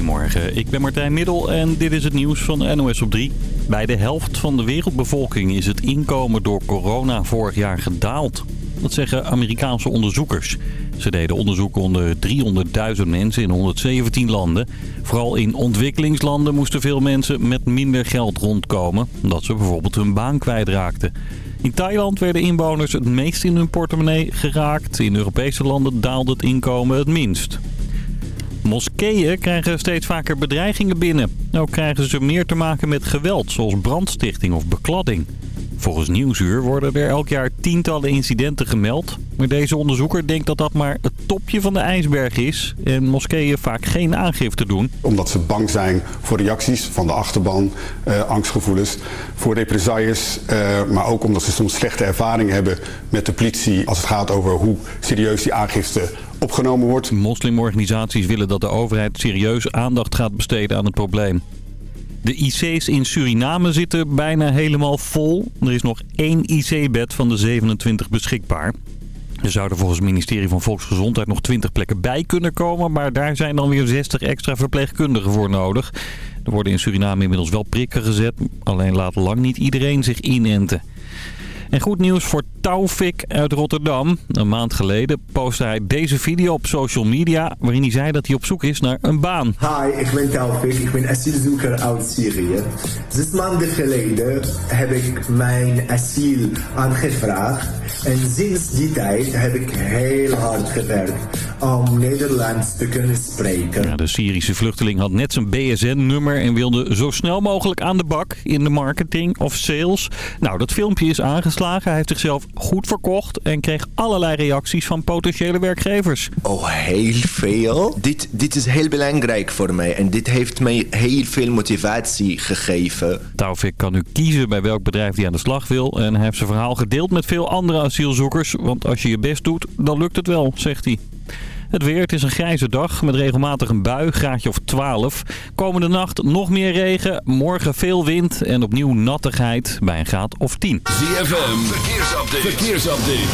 Goedemorgen, ik ben Martijn Middel en dit is het nieuws van NOS op 3. Bij de helft van de wereldbevolking is het inkomen door corona vorig jaar gedaald. Dat zeggen Amerikaanse onderzoekers. Ze deden onderzoek onder 300.000 mensen in 117 landen. Vooral in ontwikkelingslanden moesten veel mensen met minder geld rondkomen... omdat ze bijvoorbeeld hun baan kwijtraakten. In Thailand werden inwoners het meest in hun portemonnee geraakt. In Europese landen daalde het inkomen het minst. Moskeeën krijgen steeds vaker bedreigingen binnen. Ook krijgen ze meer te maken met geweld, zoals brandstichting of bekladding. Volgens Nieuwsuur worden er elk jaar tientallen incidenten gemeld. Maar deze onderzoeker denkt dat dat maar het topje van de ijsberg is. En moskeeën vaak geen aangifte doen. Omdat ze bang zijn voor reacties van de achterban, eh, angstgevoelens, voor represailles. Eh, maar ook omdat ze soms slechte ervaringen hebben met de politie als het gaat over hoe serieus die aangifte opgenomen wordt. Moslimorganisaties willen dat de overheid serieus aandacht gaat besteden aan het probleem. De IC's in Suriname zitten bijna helemaal vol. Er is nog één IC-bed van de 27 beschikbaar. Er zouden volgens het ministerie van Volksgezondheid nog 20 plekken bij kunnen komen. Maar daar zijn dan weer 60 extra verpleegkundigen voor nodig. Er worden in Suriname inmiddels wel prikken gezet. Alleen laat lang niet iedereen zich inenten. En goed nieuws voor Taufik uit Rotterdam. Een maand geleden postte hij deze video op social media... waarin hij zei dat hij op zoek is naar een baan. Hi, ik ben Taufik. Ik ben asielzoeker uit Syrië. Zes maanden geleden heb ik mijn asiel aangevraagd. En sinds die tijd heb ik heel hard gewerkt om Nederlands te kunnen spreken. Ja, de Syrische vluchteling had net zijn BSN-nummer en wilde zo snel mogelijk aan de bak in de marketing of sales. Nou, dat filmpje is Hij heeft zichzelf goed verkocht en kreeg allerlei reacties van potentiële werkgevers. Oh, heel veel. Dit, dit is heel belangrijk voor mij en dit heeft mij heel veel motivatie gegeven. Taufik kan nu kiezen bij welk bedrijf hij aan de slag wil en hij heeft zijn verhaal gedeeld met veel andere asielzoekers. Want als je je best doet, dan lukt het wel, zegt hij. Het weer, het is een grijze dag met regelmatig een bui, graadje of 12. Komende nacht nog meer regen, morgen veel wind en opnieuw nattigheid bij een graad of 10. ZFM, verkeersupdate. verkeersupdate.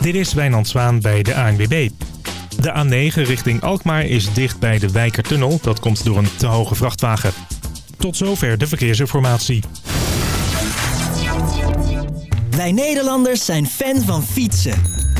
Dit is Wijnand Zwaan bij de ANWB. De A9 richting Alkmaar is dicht bij de Wijkertunnel. Dat komt door een te hoge vrachtwagen. Tot zover de verkeersinformatie. Wij Nederlanders zijn fan van fietsen.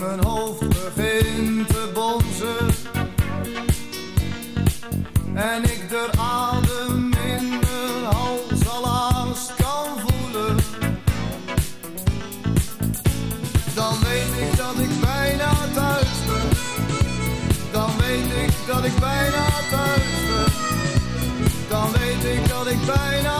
Mijn hoofd begint te bonzen en ik de adem in mijn hals al kan voelen, dan weet ik dat ik bijna thuis ben. Dan weet ik dat ik bijna thuis ben. Dan weet ik dat ik bijna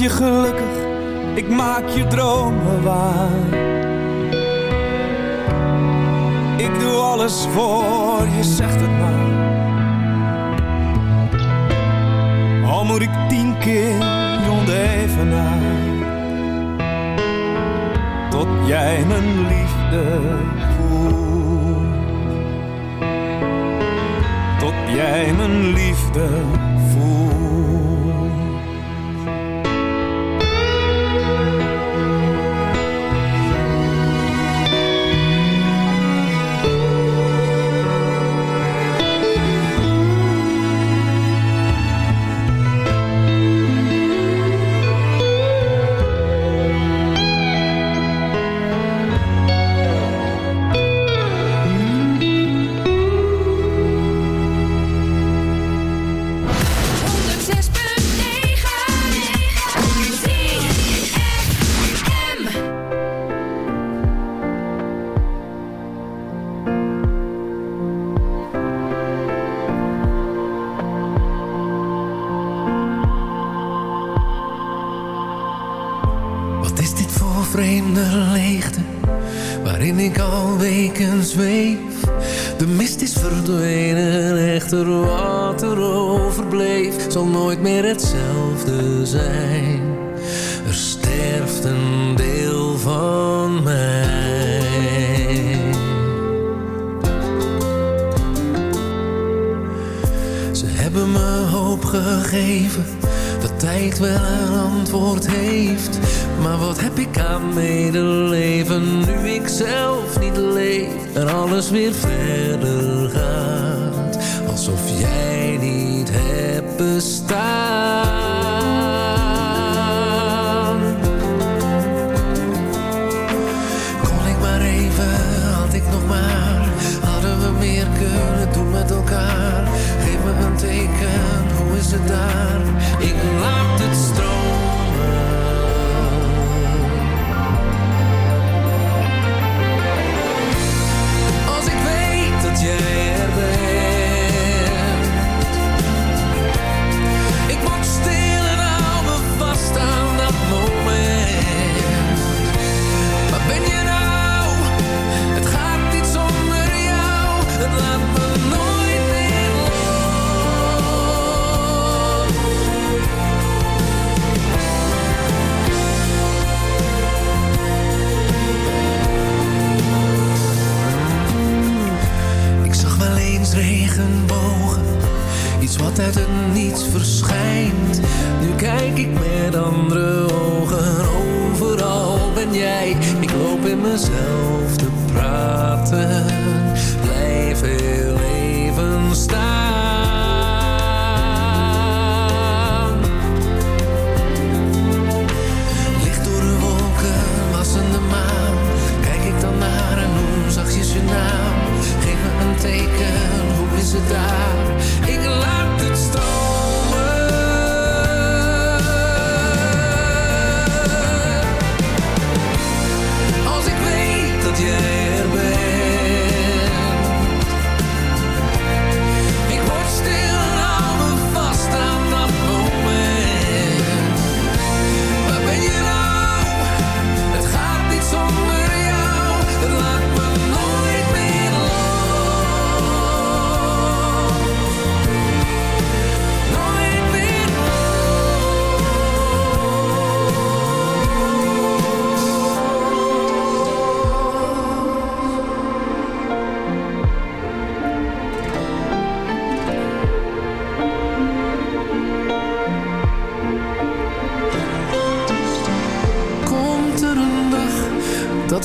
je gelukkig, ik maak je dromen waar. Ik doe alles voor je, zegt het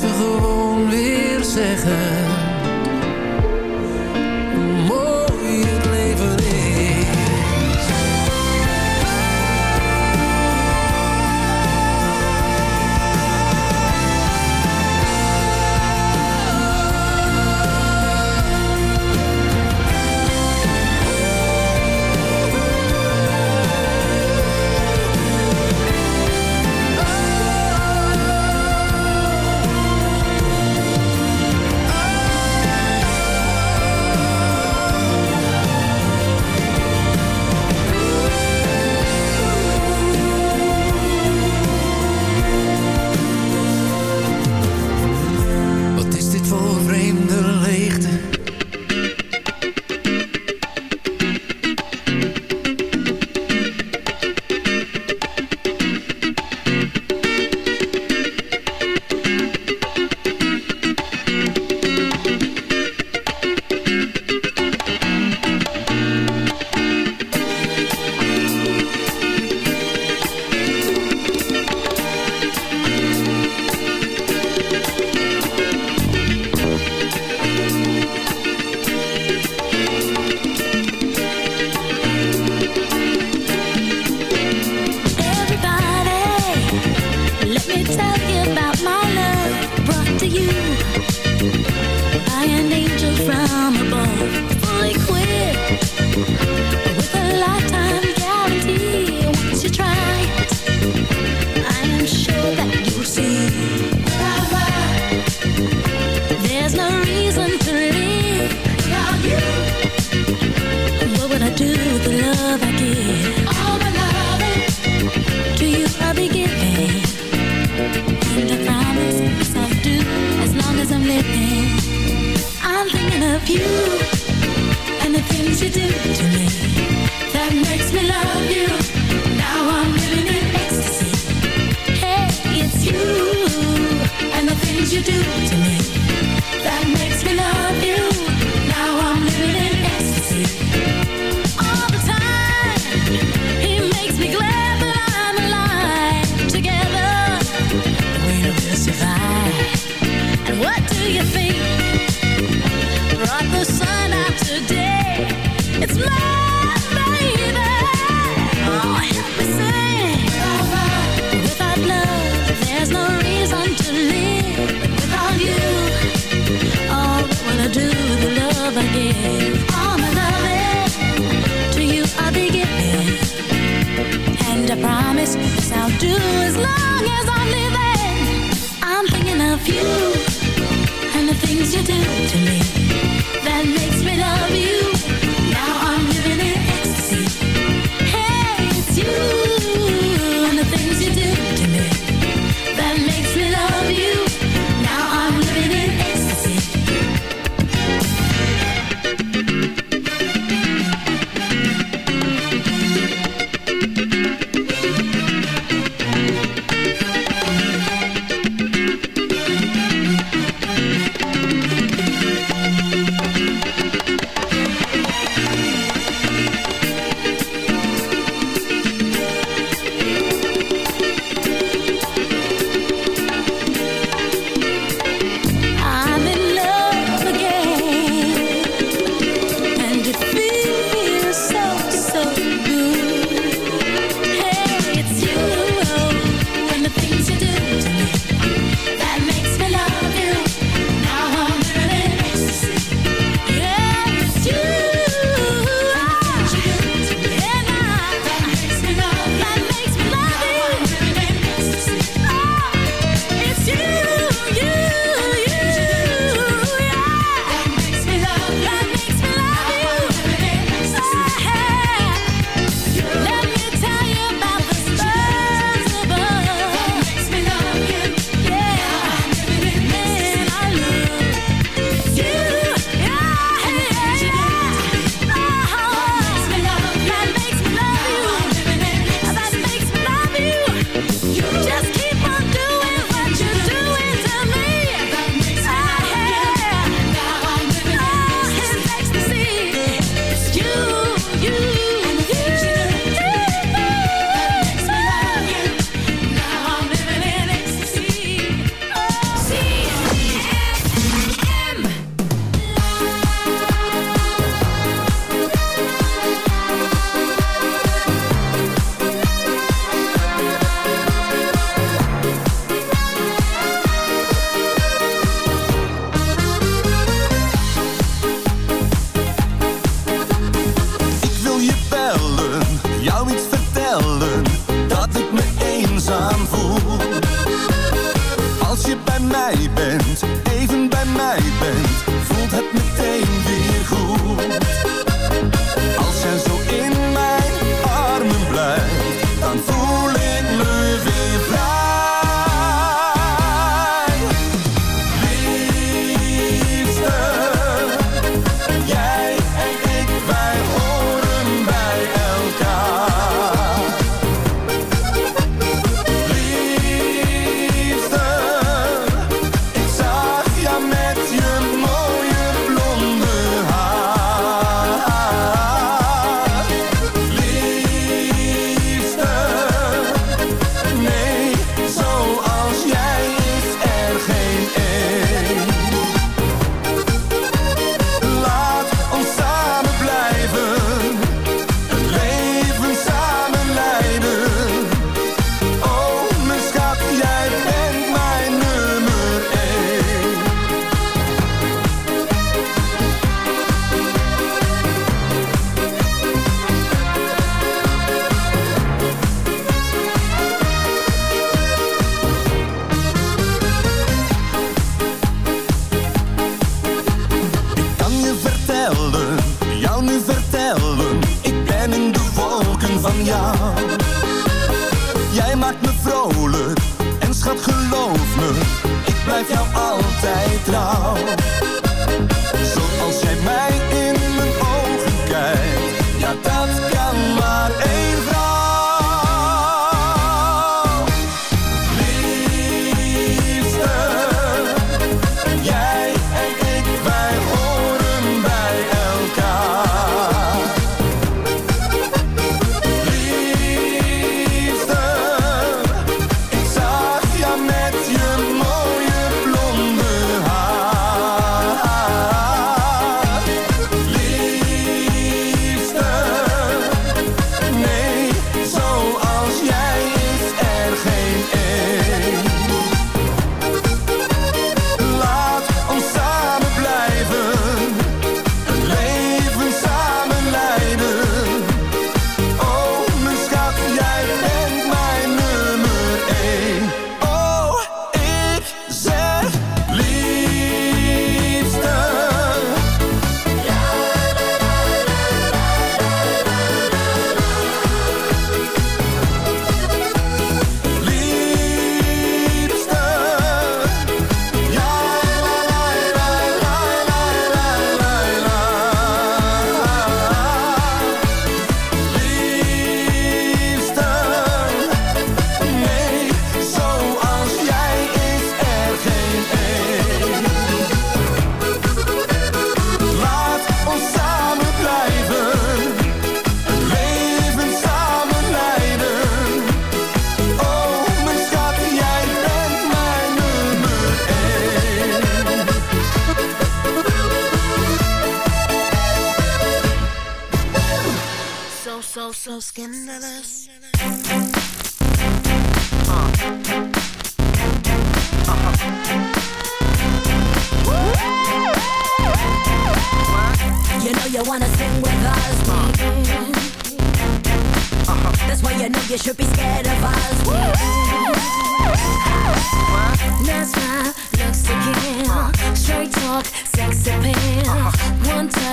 wat gewoon weer zeggen.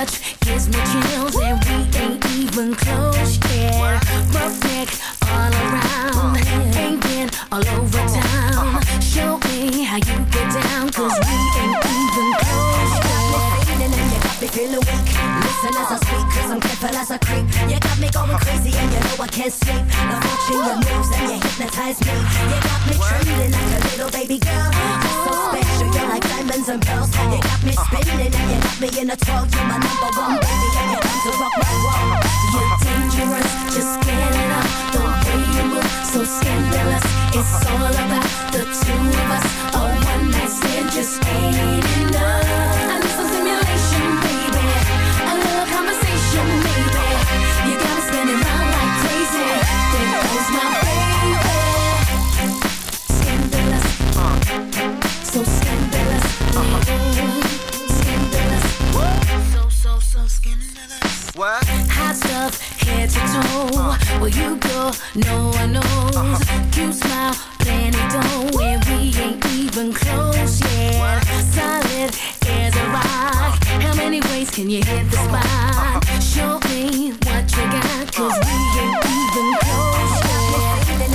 Touch gives me chills, and we ain't even close yet. Neck all around, been all over town. Show me how you get down, cause we ain't even close yet. Feeling you got me feeling weak. Listen as I speak, cause I'm careful as I creep. You got me going crazy and you know I can't sleep. Now watching your moves and you hypnotize me. You got me trembling like a little baby girl. Got me uh-huh. spinning and you got me in a twirl. You're my number one baby and you come to rock my world. You're uh-huh. dangerous, just get it up. The way you move, so scandalous. It's all about the two of us. A one night stand just ain't enough. Where you go, no one knows. Cute smile, plenty dough, and we ain't even close yet. Solid as a rock. How many ways can you hit the spot? Show me what you got, cause we ain't even close yet.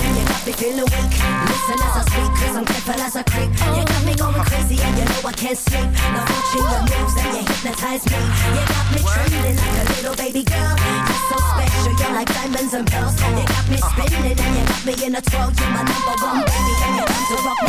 You got me feeling weak. Listen as I speak, cause I'm careful as I creep. You got me going crazy and you know I can't sleep. Now watching your moves and you hypnotize me. You got me trembling like a little baby girl. Diamonds and pearls. You got me spinning and you got me in a twirl. You're my number one baby and you come to rock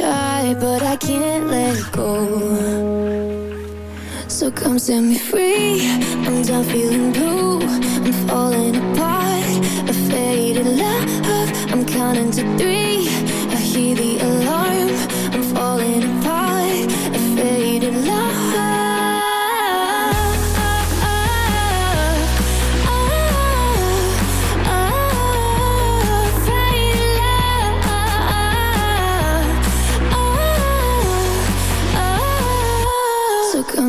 but I can't let go. So come set me free. I'm done feeling blue. I'm falling apart. A faded love. I'm counting to three. I hear the alarm. I'm falling apart.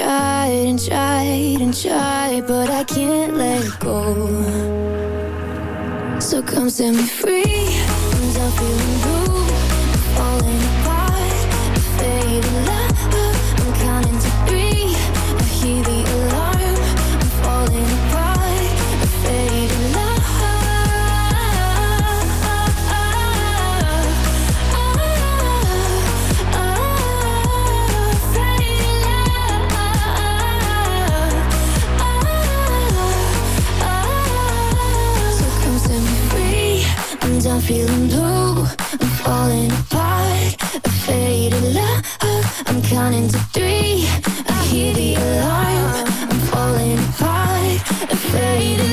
tried and tried and tried, but I can't let go. So come set me free, I'm feeling counting to three. I hear the alarm. I'm falling apart Afraid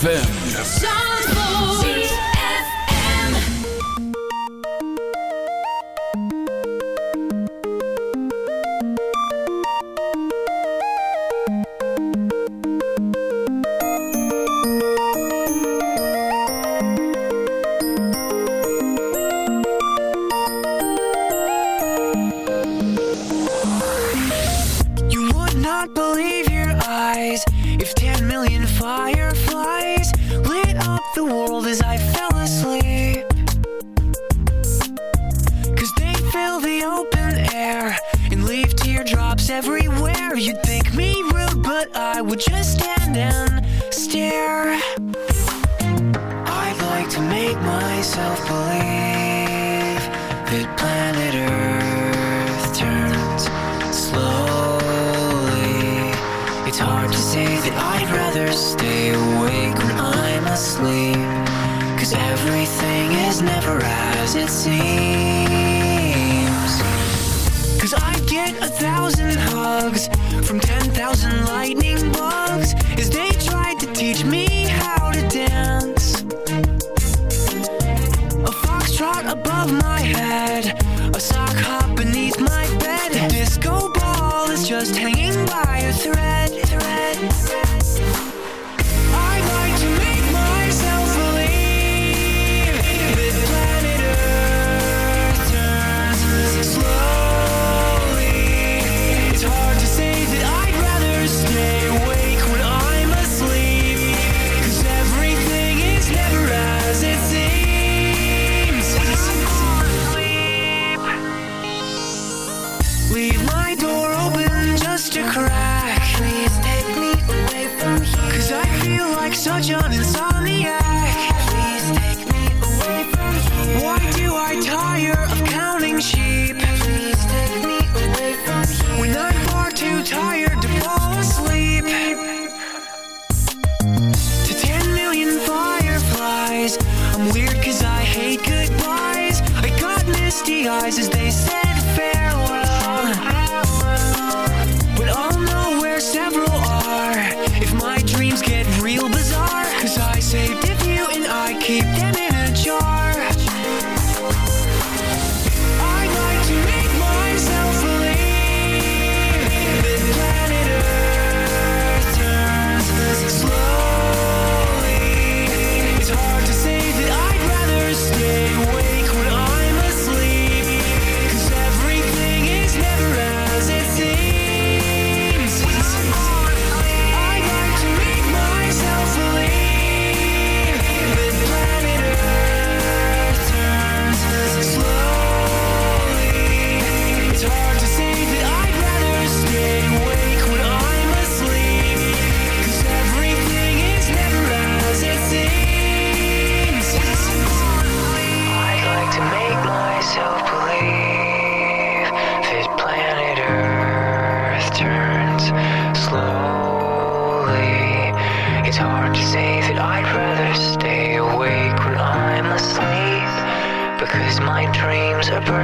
ZFM.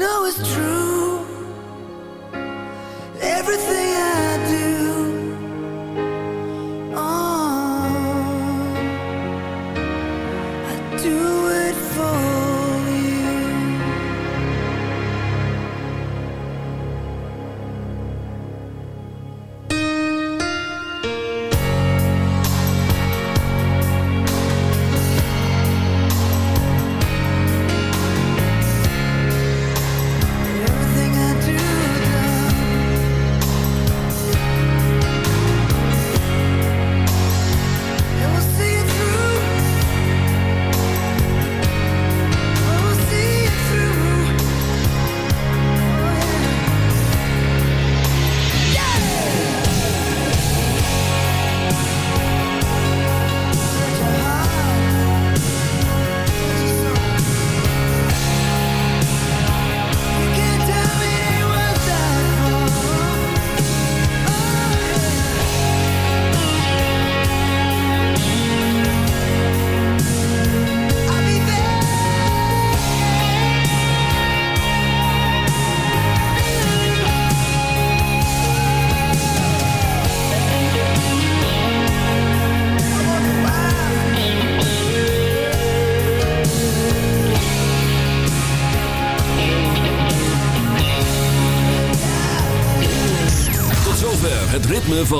know it's true.